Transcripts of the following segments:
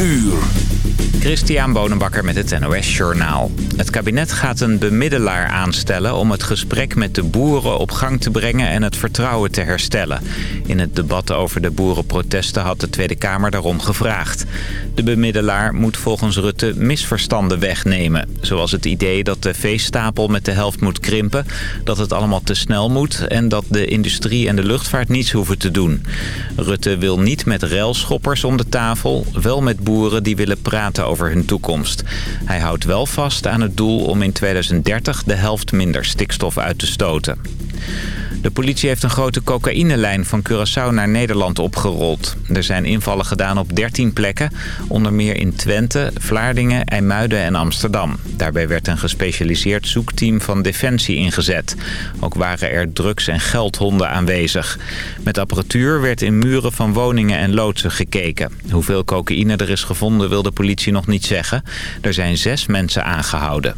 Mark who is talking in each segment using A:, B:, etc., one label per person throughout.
A: uur.
B: Christian Bonenbakker met het NOS Journaal. Het kabinet gaat een bemiddelaar aanstellen om het gesprek met de boeren op gang te brengen en het vertrouwen te herstellen. In het debat over de boerenprotesten had de Tweede Kamer daarom gevraagd. De bemiddelaar moet volgens Rutte misverstanden wegnemen. Zoals het idee dat de veestapel met de helft moet krimpen, dat het allemaal te snel moet en dat de industrie en de luchtvaart niets hoeven te doen. Rutte wil niet met railschoppers om de tafel, wel met boeren die willen praten over hun toekomst. Hij houdt wel vast aan het doel om in 2030 de helft minder stikstof uit te stoten. De politie heeft een grote cocaïnelijn van Curaçao naar Nederland opgerold. Er zijn invallen gedaan op 13 plekken, onder meer in Twente, Vlaardingen, IJmuiden en Amsterdam. Daarbij werd een gespecialiseerd zoekteam van Defensie ingezet. Ook waren er drugs- en geldhonden aanwezig. Met apparatuur werd in muren van woningen en loodsen gekeken. Hoeveel cocaïne er is gevonden wil de politie nog niet zeggen. Er zijn zes mensen aangehouden.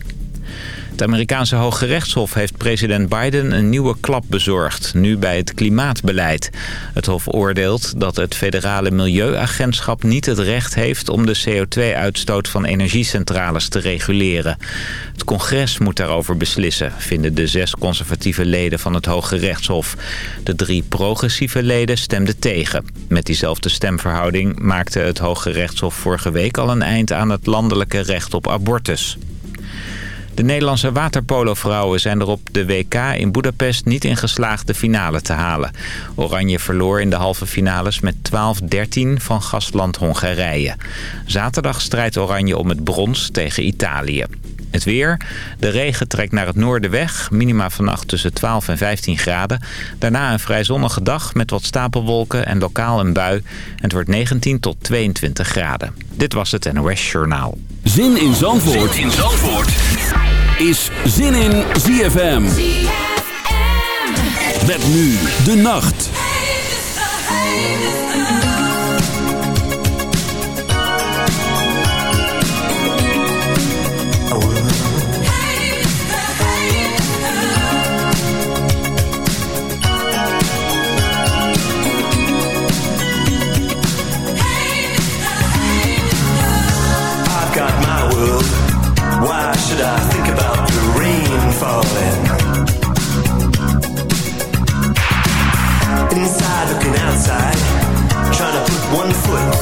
B: Het Amerikaanse Hoge Rechtshof heeft president Biden een nieuwe klap bezorgd, nu bij het klimaatbeleid. Het hof oordeelt dat het federale milieuagentschap niet het recht heeft om de CO2-uitstoot van energiecentrales te reguleren. Het congres moet daarover beslissen, vinden de zes conservatieve leden van het Hoge Rechtshof. De drie progressieve leden stemden tegen. Met diezelfde stemverhouding maakte het Hoge Rechtshof vorige week al een eind aan het landelijke recht op abortus. De Nederlandse waterpolo-vrouwen zijn er op de WK in Budapest niet in geslaagd de finale te halen. Oranje verloor in de halve finales met 12-13 van gastland Hongarije. Zaterdag strijdt Oranje om het brons tegen Italië. Het weer. De regen trekt naar het noorden weg. Minima vannacht tussen 12 en 15 graden. Daarna een vrij zonnige dag met wat stapelwolken en lokaal een bui. Het wordt 19 tot 22 graden. Dit was het NOS Journaal.
A: Zin in Zandvoort, zin in Zandvoort. Is Zin in ZFM. ZFM. Met nu de nacht.
C: Try trying to put one foot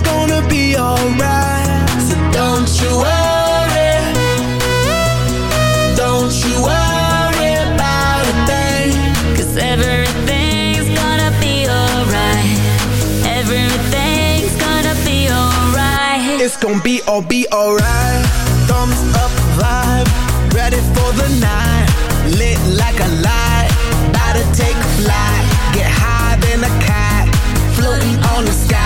C: gonna be alright.
D: So don't you worry, don't you worry about a everything's gonna be alright. Everything's gonna be alright.
C: It's gonna be all be alright. Thumbs up vibe, ready for the night. Lit like a light, to take flight. Get high than a cat, floating on the sky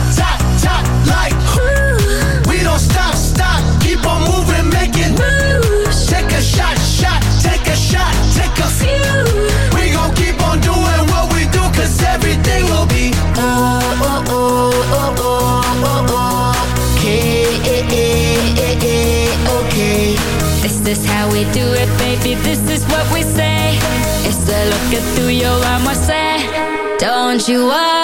E: you are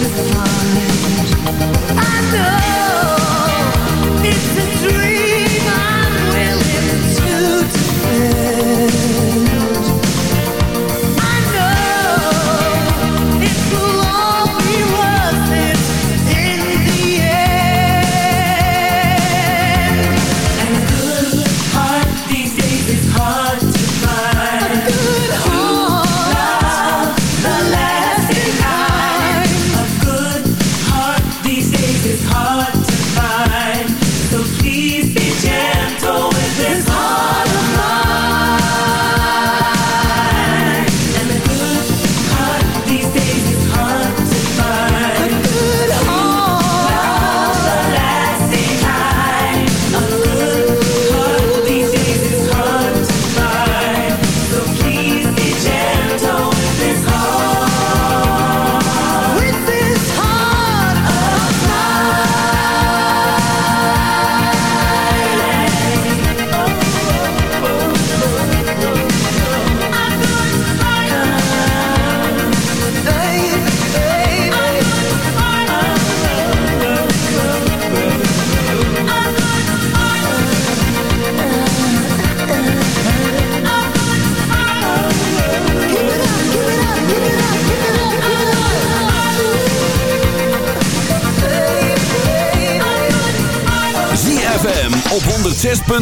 E: to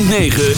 A: 106.9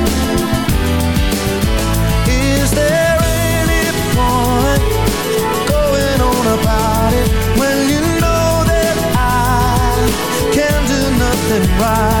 F: right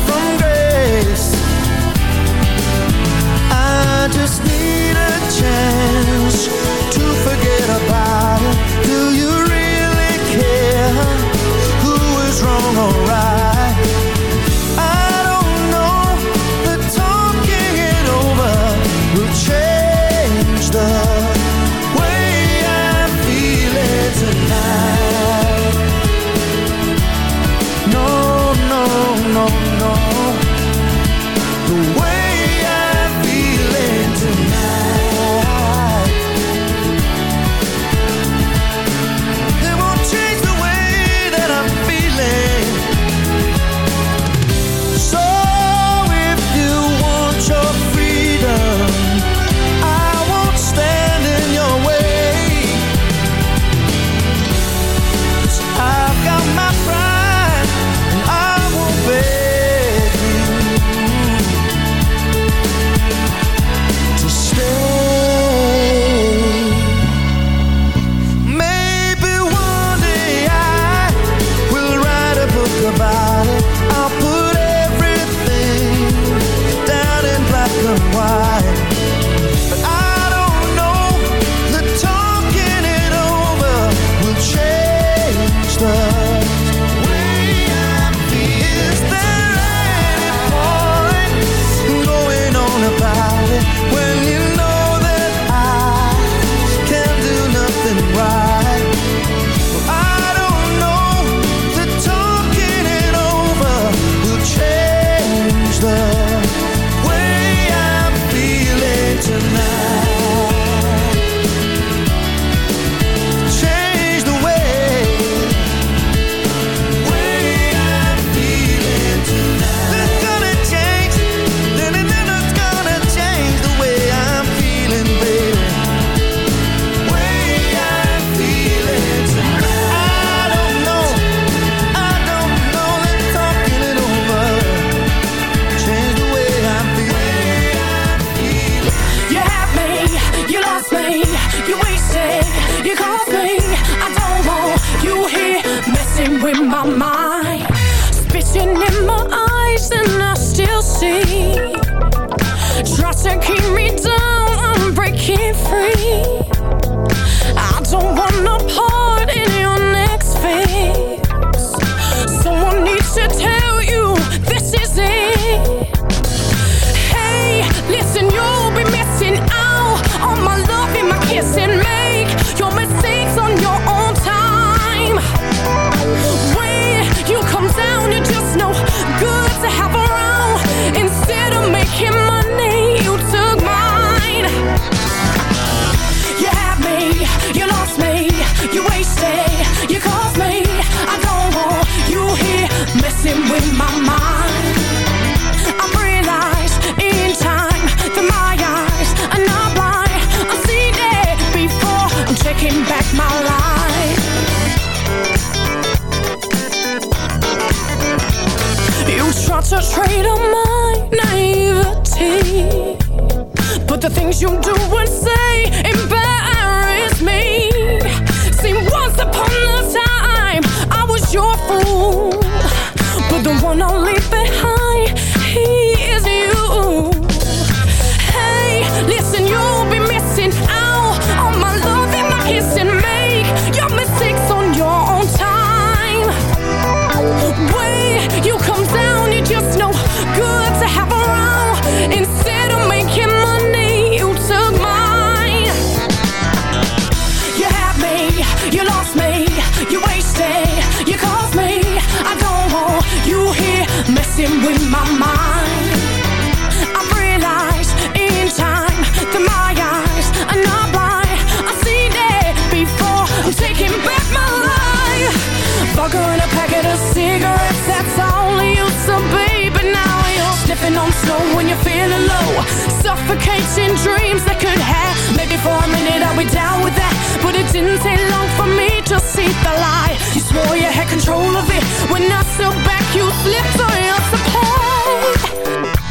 G: Driving on slow when you're feeling low. Suffocating dreams that could have. Maybe for a minute I'll be down with that. But it didn't take long for me to see the lie You swore you had control of it. When I stood back you slipped on your support.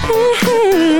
G: Mm
H: -hmm.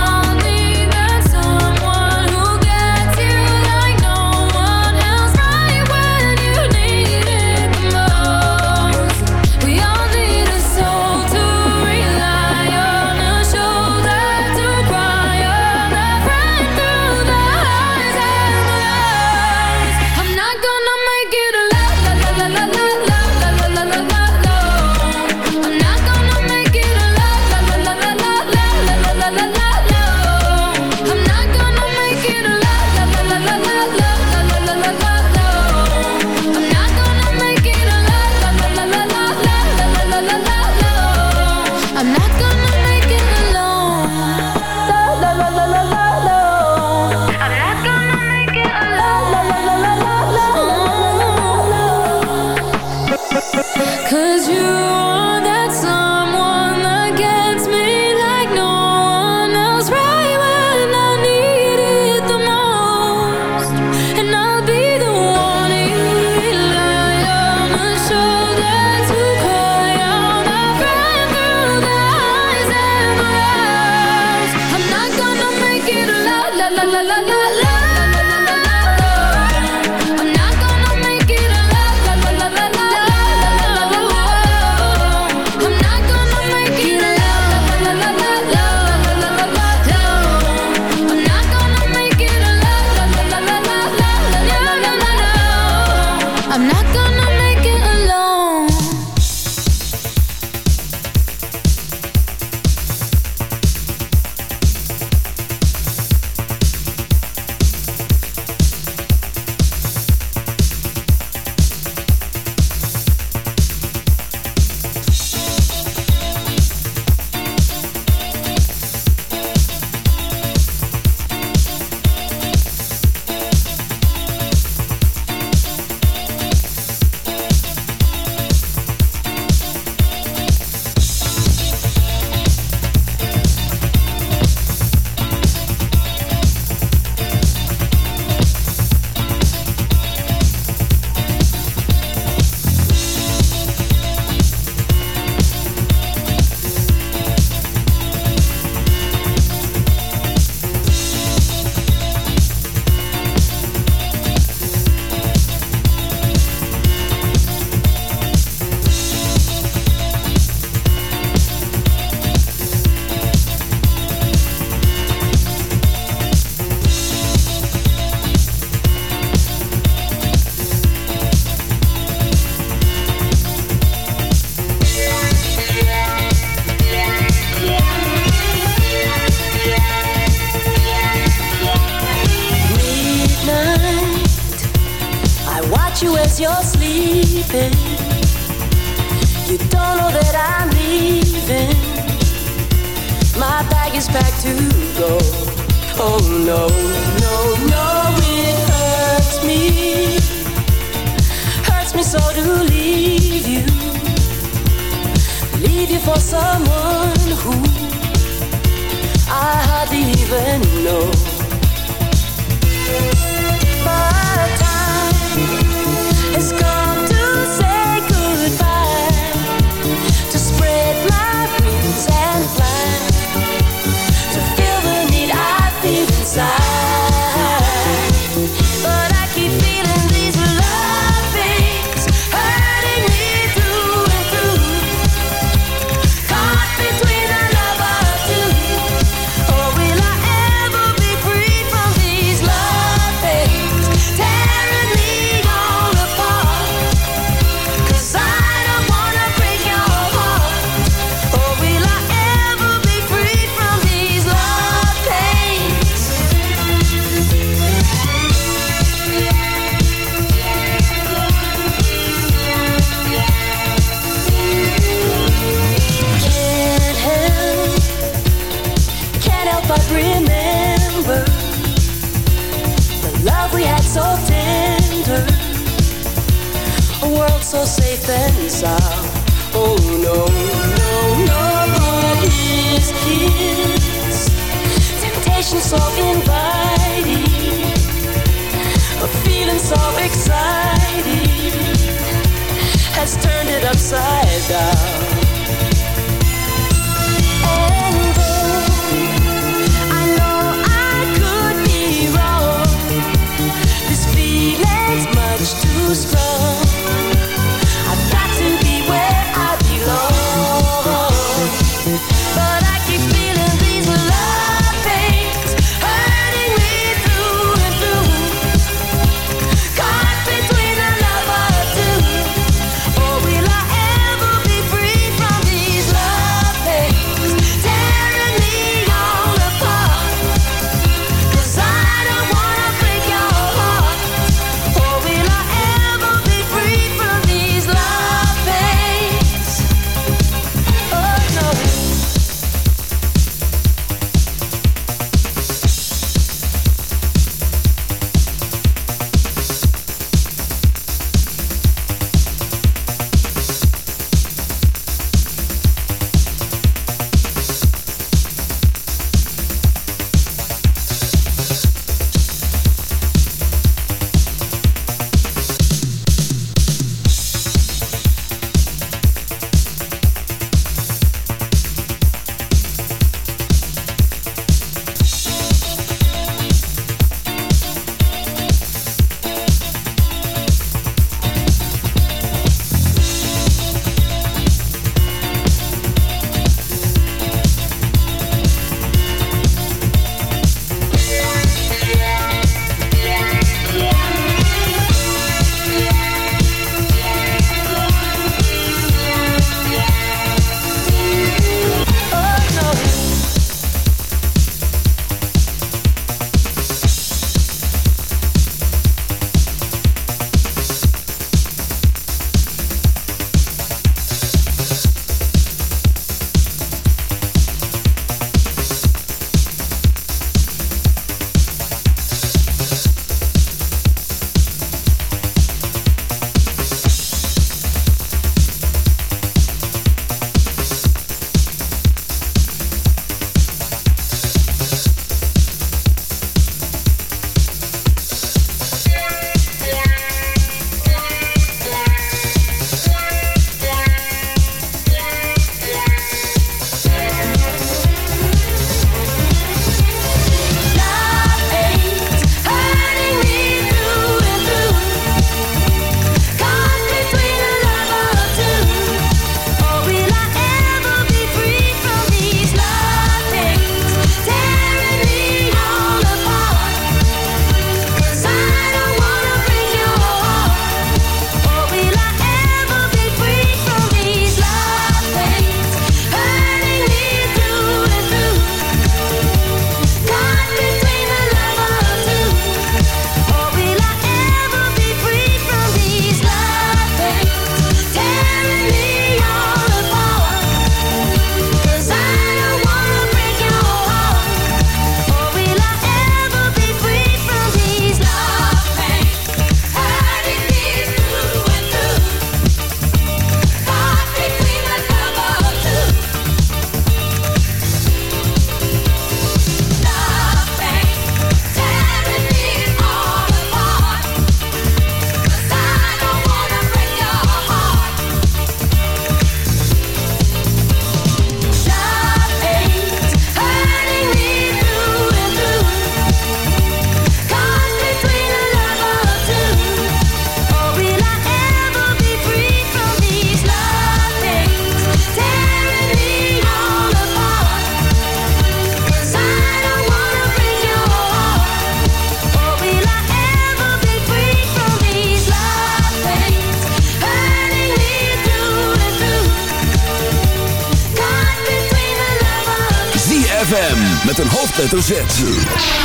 A: Met een hoofdletter Z.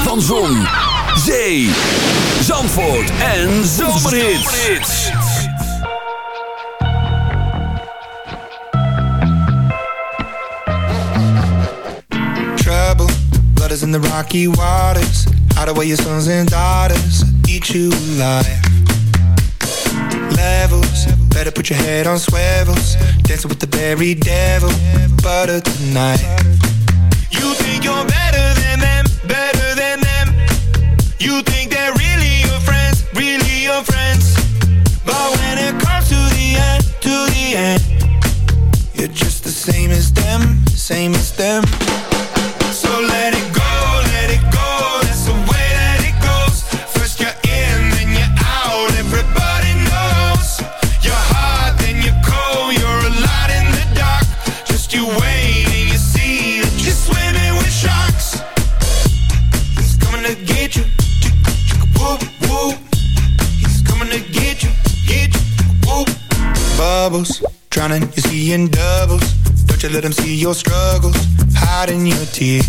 A: Van Zon, Zee, Zandvoort en Zomerhits.
C: trouble. Blood is in the rocky waters. Hide away your sons and daughters. Eat you alive. Levels. Better put your head on swivels. Dancing with the very devil. Butter tonight. You think you're better than them. Better than them. You think they're really your friends. Really your friends. But when it comes to the end. To the end. You're just the same as them. Same as them. In doubles. Don't you let them see your struggles, hiding your tears.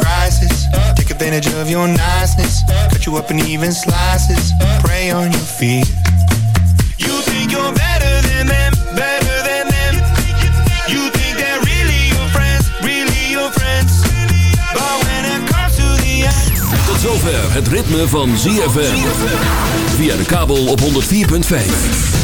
C: Crisis, take advantage of your niceness. Cut you up in even slices, prey on your fears. You think you're better than them, better than them. You think they're really your friends, really your friends. But when it comes to the end.
A: Tot zover het ritme van ZFM. Via de kabel op 104.5.